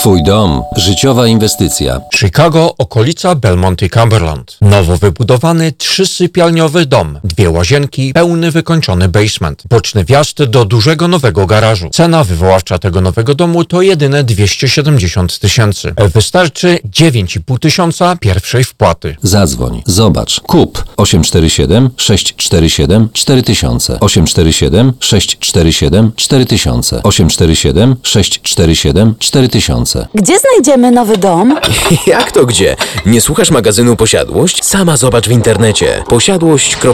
Twój dom. Życiowa inwestycja. Chicago, okolica Belmont i Cumberland. Nowo wybudowany trzysypialniowy dom. Dwie łazienki, pełny wykończony basement. Boczny wjazd do dużego nowego garażu. Cena wywoławcza tego nowego domu to jedyne 270 tysięcy. Wystarczy 9,5 tysiąca pierwszej wpłaty. Zadzwoń. Zobacz. Kup 847 647 4000 847 647 4000 847 647 4000 Gdzie znajdziemy nowy dom? Jak to gdzie? Nie słuchasz magazynu Posiadłość? Sama zobacz w internecie. Posiadłość.com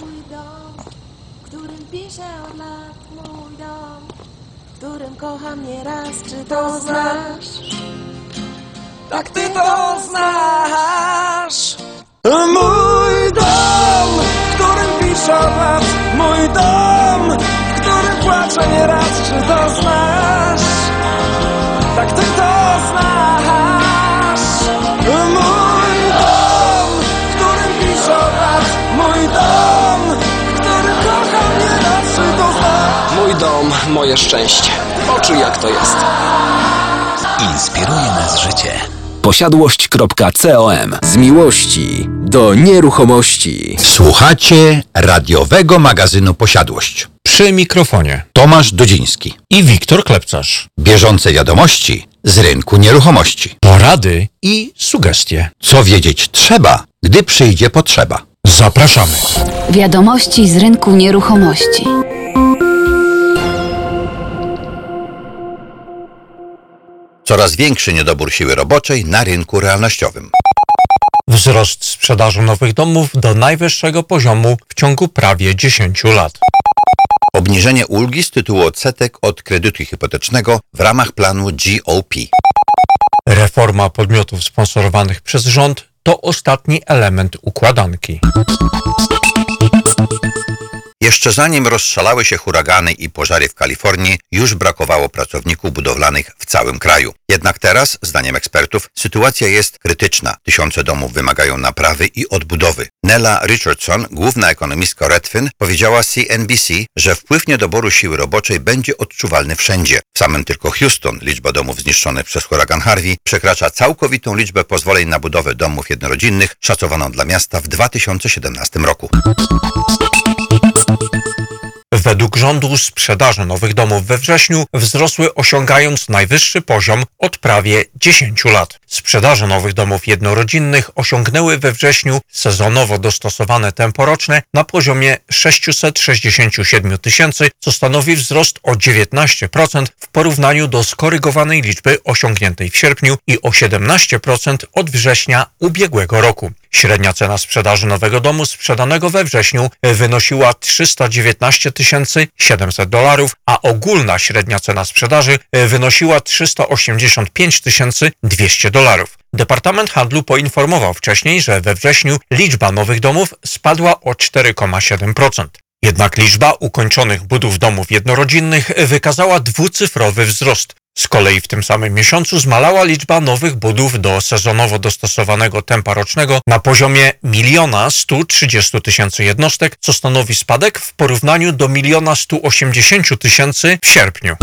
Mój dom, w którym piszę od lat mój dom, w którym kocham nieraz, czy to znasz? Tak ty to znasz Mój dom, w którym piszę od lat Mój dom, płaczę nieraz Czy to znasz? Tak ty to znasz Mój dom, w którym piszę od lat Mój dom, w którym kocham nieraz Czy to znasz? Mój dom, moje szczęście. Poczuj jak to jest. Inspiruje nas życie. Posiadłość.com Z miłości do nieruchomości. Słuchacie radiowego magazynu Posiadłość. Przy mikrofonie Tomasz Dudziński. i Wiktor Klepcarz. Bieżące wiadomości z rynku nieruchomości. Porady i sugestie. Co wiedzieć trzeba, gdy przyjdzie potrzeba. Zapraszamy. Wiadomości z rynku nieruchomości. Coraz większy niedobór siły roboczej na rynku realnościowym. Wzrost sprzedaży nowych domów do najwyższego poziomu w ciągu prawie 10 lat. Obniżenie ulgi z tytułu odsetek od kredytu hipotecznego w ramach planu GOP. Reforma podmiotów sponsorowanych przez rząd to ostatni element układanki. Jeszcze zanim rozszalały się huragany i pożary w Kalifornii, już brakowało pracowników budowlanych w całym kraju. Jednak teraz, zdaniem ekspertów, sytuacja jest krytyczna. Tysiące domów wymagają naprawy i odbudowy. Nella Richardson, główna ekonomistka Redfin, powiedziała CNBC, że wpływ niedoboru siły roboczej będzie odczuwalny wszędzie. W samym tylko Houston liczba domów zniszczonych przez huragan Harvey przekracza całkowitą liczbę pozwoleń na budowę domów jednorodzinnych szacowaną dla miasta w 2017 roku. Według rządu sprzedaże nowych domów we wrześniu wzrosły osiągając najwyższy poziom od prawie 10 lat. Sprzedaże nowych domów jednorodzinnych osiągnęły we wrześniu sezonowo dostosowane tempo roczne na poziomie 667 tysięcy, co stanowi wzrost o 19% w porównaniu do skorygowanej liczby osiągniętej w sierpniu i o 17% od września ubiegłego roku. Średnia cena sprzedaży nowego domu sprzedanego we wrześniu wynosiła 319 700 dolarów, a ogólna średnia cena sprzedaży wynosiła 385 200 dolarów. Departament Handlu poinformował wcześniej, że we wrześniu liczba nowych domów spadła o 4,7%. Jednak liczba ukończonych budów domów jednorodzinnych wykazała dwucyfrowy wzrost. Z kolei w tym samym miesiącu zmalała liczba nowych budów do sezonowo dostosowanego tempa rocznego na poziomie 1 130 tysięcy jednostek, co stanowi spadek w porównaniu do 1 180 tysięcy w sierpniu.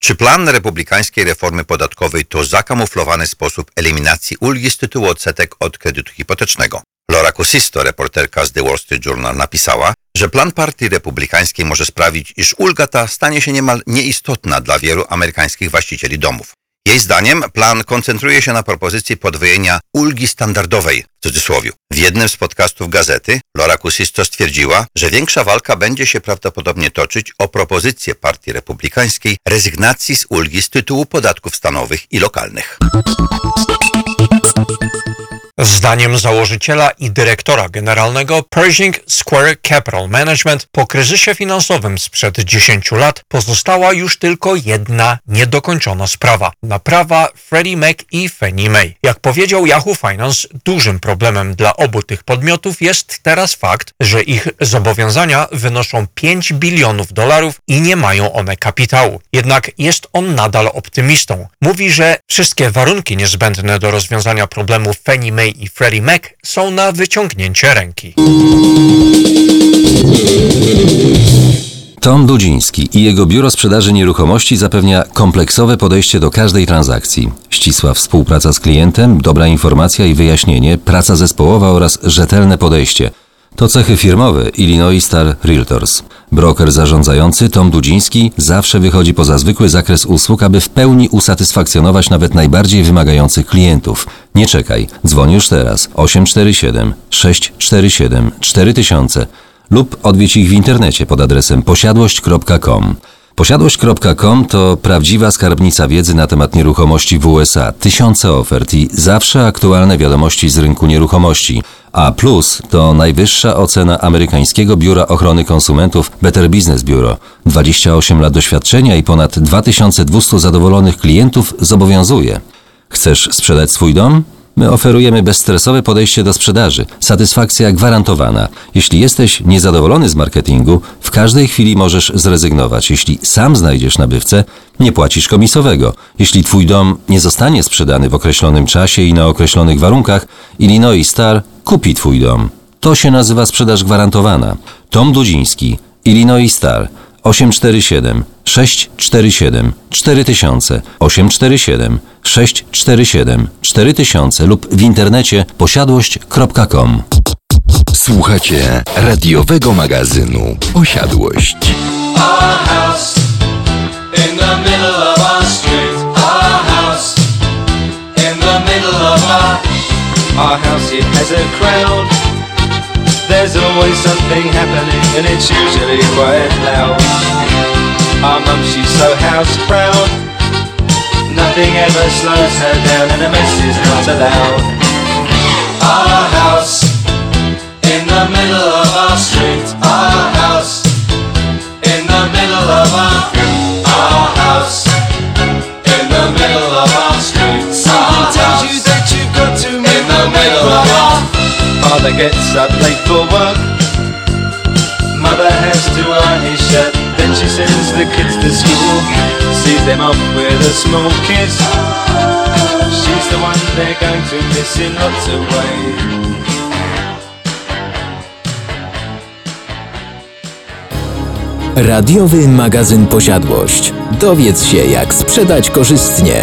Czy plan republikańskiej reformy podatkowej to zakamuflowany sposób eliminacji ulgi z tytułu odsetek od kredytu hipotecznego? Laura Kusisto, reporterka z The Wall Street Journal, napisała, że plan partii republikańskiej może sprawić, iż ulga ta stanie się niemal nieistotna dla wielu amerykańskich właścicieli domów. Jej zdaniem plan koncentruje się na propozycji podwojenia ulgi standardowej, w cudzysłowie. W jednym z podcastów gazety Laura Kusisto stwierdziła, że większa walka będzie się prawdopodobnie toczyć o propozycję partii republikańskiej rezygnacji z ulgi z tytułu podatków stanowych i lokalnych. Zdaniem założyciela i dyrektora generalnego Pershing Square Capital Management po kryzysie finansowym sprzed 10 lat pozostała już tylko jedna niedokończona sprawa. Naprawa Freddie Mac i Fannie Mae. Jak powiedział Yahoo Finance, dużym problemem dla obu tych podmiotów jest teraz fakt, że ich zobowiązania wynoszą 5 bilionów dolarów i nie mają one kapitału. Jednak jest on nadal optymistą. Mówi, że wszystkie warunki niezbędne do rozwiązania problemu Fannie Mae i Freddie Mac są na wyciągnięcie ręki. Tom Dudziński i jego biuro sprzedaży nieruchomości zapewnia kompleksowe podejście do każdej transakcji. Ścisła współpraca z klientem, dobra informacja i wyjaśnienie, praca zespołowa oraz rzetelne podejście. To cechy firmowe Illinois Star Realtors. Broker zarządzający Tom Dudziński zawsze wychodzi poza zwykły zakres usług, aby w pełni usatysfakcjonować nawet najbardziej wymagających klientów. Nie czekaj, dzwoń już teraz 847 647 4000 lub odwiedź ich w internecie pod adresem posiadłość.com. Posiadłość.com to prawdziwa skarbnica wiedzy na temat nieruchomości w USA, tysiące ofert i zawsze aktualne wiadomości z rynku nieruchomości. A plus to najwyższa ocena amerykańskiego biura ochrony konsumentów Better Business Bureau. 28 lat doświadczenia i ponad 2200 zadowolonych klientów zobowiązuje. Chcesz sprzedać swój dom? My oferujemy bezstresowe podejście do sprzedaży, satysfakcja gwarantowana. Jeśli jesteś niezadowolony z marketingu, w każdej chwili możesz zrezygnować. Jeśli sam znajdziesz nabywcę, nie płacisz komisowego. Jeśli twój dom nie zostanie sprzedany w określonym czasie i na określonych warunkach, Illinois Star kupi twój dom. To się nazywa sprzedaż gwarantowana. Tom Dudziński, Illinois Star 847 647 4000 847 647 4000 lub w internecie posiadłość.com. Słuchacie radiowego magazynu Posiadłość. Our house. It has a crowd. There's always something happening, and it's usually quite loud. Our mum, she's so house proud. Nothing ever slows her down, and a mess is not allowed. Our house in the middle of our street. Our house in the middle of our father gets up late for work. Mother has to iron his. Then she sends the kids to school. Sees them off with a small kiss. She's the one they're going to miss in lots of ways. Radiowy magazyn Posiadłość. Dowiedz się, jak sprzedać korzystnie.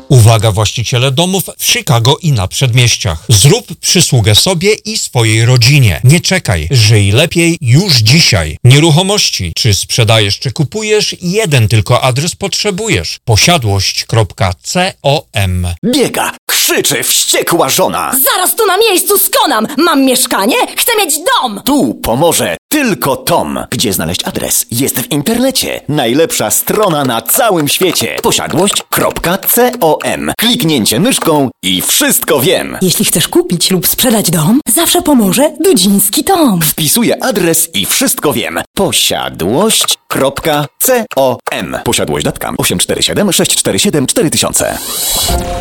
Uwaga właściciele domów w Chicago i na przedmieściach. Zrób przysługę sobie i swojej rodzinie. Nie czekaj, żyj lepiej już dzisiaj. Nieruchomości, czy sprzedajesz, czy kupujesz, jeden tylko adres potrzebujesz. Posiadłość.com Biega, krzyczy wściekła żona. Zaraz tu na miejscu skonam! Mam mieszkanie, chcę mieć dom! Tu pomoże tylko Tom. Gdzie znaleźć adres? Jest w internecie. Najlepsza strona na całym świecie. Posiadłość.com Kliknięcie myszką i wszystko wiem. Jeśli chcesz kupić lub sprzedać dom, zawsze pomoże Dudziński Tom. Wpisuję adres i wszystko wiem. Posiadłość.com Posiadłość.com 847 647 4000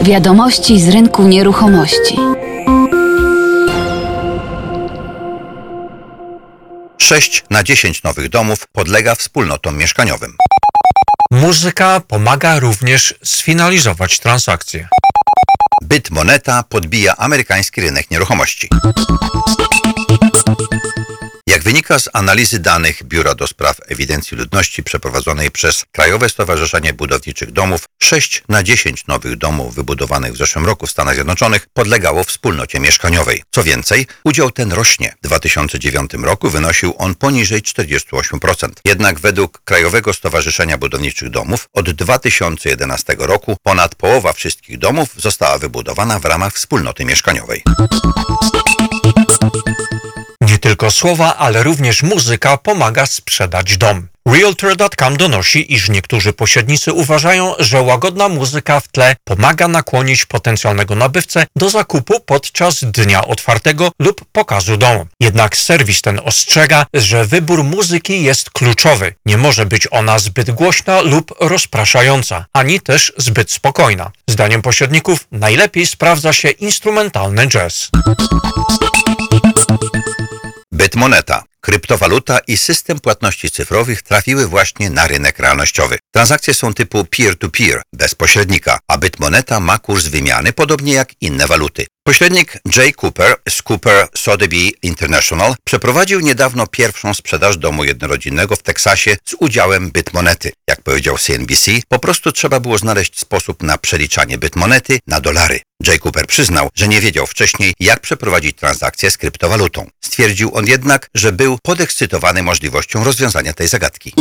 Wiadomości z rynku nieruchomości. 6 na 10 nowych domów podlega wspólnotom mieszkaniowym. Muzyka pomaga również sfinalizować transakcję. Byt Moneta podbija amerykański rynek nieruchomości. Jak wynika z analizy danych Biura do Spraw Ewidencji Ludności przeprowadzonej przez Krajowe Stowarzyszenie Budowniczych Domów, 6 na 10 nowych domów wybudowanych w zeszłym roku w Stanach Zjednoczonych podlegało wspólnocie mieszkaniowej. Co więcej, udział ten rośnie. W 2009 roku wynosił on poniżej 48%. Jednak według Krajowego Stowarzyszenia Budowniczych Domów od 2011 roku ponad połowa wszystkich domów została wybudowana w ramach wspólnoty mieszkaniowej. Tylko słowa, ale również muzyka pomaga sprzedać dom. Realtor.com donosi, iż niektórzy pośrednicy uważają, że łagodna muzyka w tle pomaga nakłonić potencjalnego nabywcę do zakupu podczas dnia otwartego lub pokazu domu. Jednak serwis ten ostrzega, że wybór muzyki jest kluczowy. Nie może być ona zbyt głośna lub rozpraszająca, ani też zbyt spokojna. Zdaniem pośredników najlepiej sprawdza się instrumentalny jazz. Bitmoneta, kryptowaluta i system płatności cyfrowych trafiły właśnie na rynek realnościowy. Transakcje są typu peer-to-peer, bez pośrednika, a Bitmoneta ma kurs wymiany podobnie jak inne waluty. Pośrednik Jay Cooper z Cooper Sotheby International przeprowadził niedawno pierwszą sprzedaż domu jednorodzinnego w Teksasie z udziałem Bitmonety. Jak powiedział CNBC, po prostu trzeba było znaleźć sposób na przeliczanie Bitmonety na dolary. Jay Cooper przyznał, że nie wiedział wcześniej, jak przeprowadzić transakcję z kryptowalutą. Stwierdził on jednak, że był podekscytowany możliwością rozwiązania tej zagadki.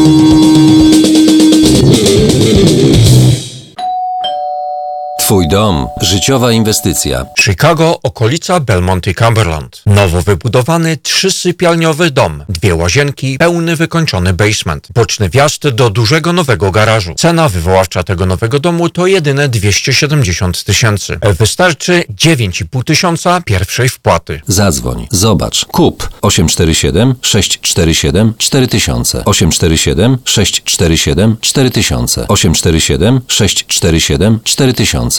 Twój dom. Życiowa inwestycja. Chicago, okolica Belmont i Cumberland. Nowo wybudowany trzysypialniowy dom, dwie łazienki, pełny wykończony basement, boczny wjazd do dużego nowego garażu. Cena wywoławcza tego nowego domu to jedyne 270 tysięcy. Wystarczy 9,5 tysiąca pierwszej wpłaty. Zadzwoń, zobacz, kup 847 647 4000 847 647 4000 847 647 4000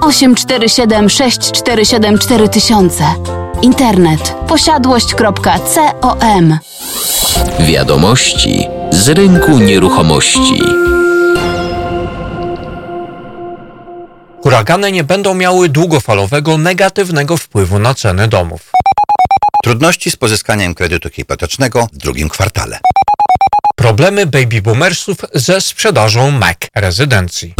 847 647 4000 Internet posiadłość.com Wiadomości z rynku nieruchomości. Huragany nie będą miały długofalowego negatywnego wpływu na ceny domów. Trudności z pozyskaniem kredytu hipotecznego w drugim kwartale. Problemy baby boomersów ze sprzedażą Mac rezydencji.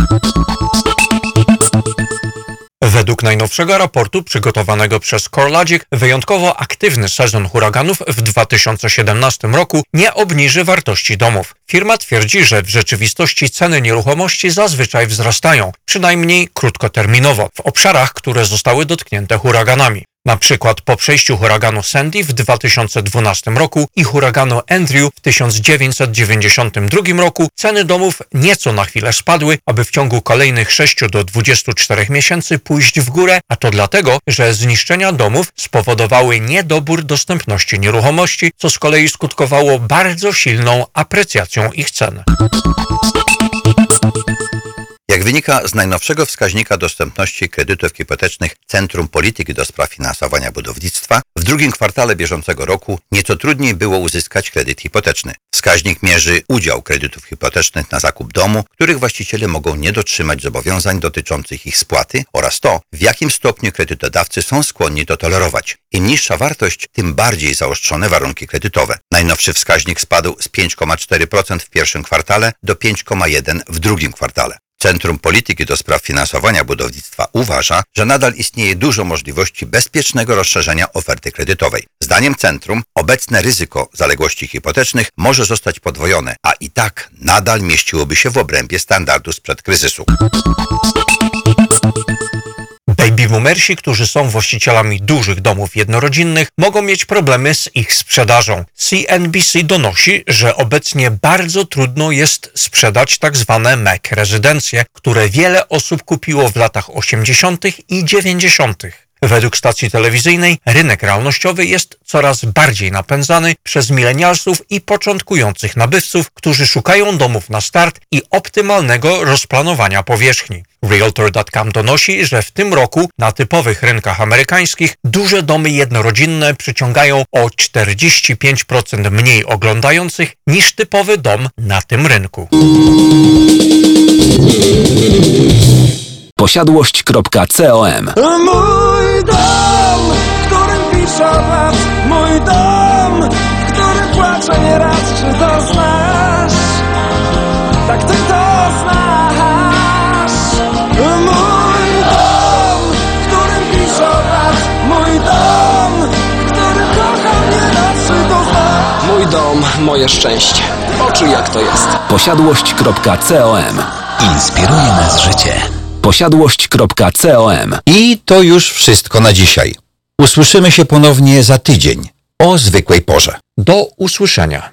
Według najnowszego raportu przygotowanego przez CoreLogic, wyjątkowo aktywny sezon huraganów w 2017 roku nie obniży wartości domów. Firma twierdzi, że w rzeczywistości ceny nieruchomości zazwyczaj wzrastają, przynajmniej krótkoterminowo, w obszarach, które zostały dotknięte huraganami. Na przykład po przejściu huraganu Sandy w 2012 roku i huraganu Andrew w 1992 roku ceny domów nieco na chwilę spadły, aby w ciągu kolejnych 6 do 24 miesięcy pójść w górę, a to dlatego, że zniszczenia domów spowodowały niedobór dostępności nieruchomości, co z kolei skutkowało bardzo silną aprecjacją ich cen. Jak wynika z najnowszego wskaźnika dostępności kredytów hipotecznych Centrum Polityki do Spraw Finansowania Budownictwa, w drugim kwartale bieżącego roku nieco trudniej było uzyskać kredyt hipoteczny. Wskaźnik mierzy udział kredytów hipotecznych na zakup domu, których właściciele mogą nie dotrzymać zobowiązań dotyczących ich spłaty oraz to, w jakim stopniu kredytodawcy są skłonni to tolerować. Im niższa wartość, tym bardziej zaostrzone warunki kredytowe. Najnowszy wskaźnik spadł z 5,4% w pierwszym kwartale do 5,1% w drugim kwartale. Centrum Polityki do Spraw Finansowania Budownictwa uważa, że nadal istnieje dużo możliwości bezpiecznego rozszerzenia oferty kredytowej. Zdaniem centrum obecne ryzyko zaległości hipotecznych może zostać podwojone, a i tak nadal mieściłoby się w obrębie standardu sprzed kryzysu. Boomersi, którzy są właścicielami dużych domów jednorodzinnych, mogą mieć problemy z ich sprzedażą. CNBC donosi, że obecnie bardzo trudno jest sprzedać tak zwane Mac rezydencje, które wiele osób kupiło w latach 80. i 90. Według stacji telewizyjnej rynek realnościowy jest coraz bardziej napędzany przez milenialsów i początkujących nabywców, którzy szukają domów na start i optymalnego rozplanowania powierzchni. Realtor.com donosi, że w tym roku na typowych rynkach amerykańskich duże domy jednorodzinne przyciągają o 45% mniej oglądających niż typowy dom na tym rynku. Posiadłość.com Mój dom, w którym pisze lat Mój dom, w którym płaczę nieraz Czy to znasz? Tak ty to znasz Mój dom, w którym pisze lat Mój dom, w którym kocham nieraz Czy to znasz? Mój dom, moje szczęście. Poczuj jak to jest. Posiadłość.com Inspiruje nas życie posiadłość.com. I to już wszystko na dzisiaj. Usłyszymy się ponownie za tydzień o zwykłej porze. Do usłyszenia.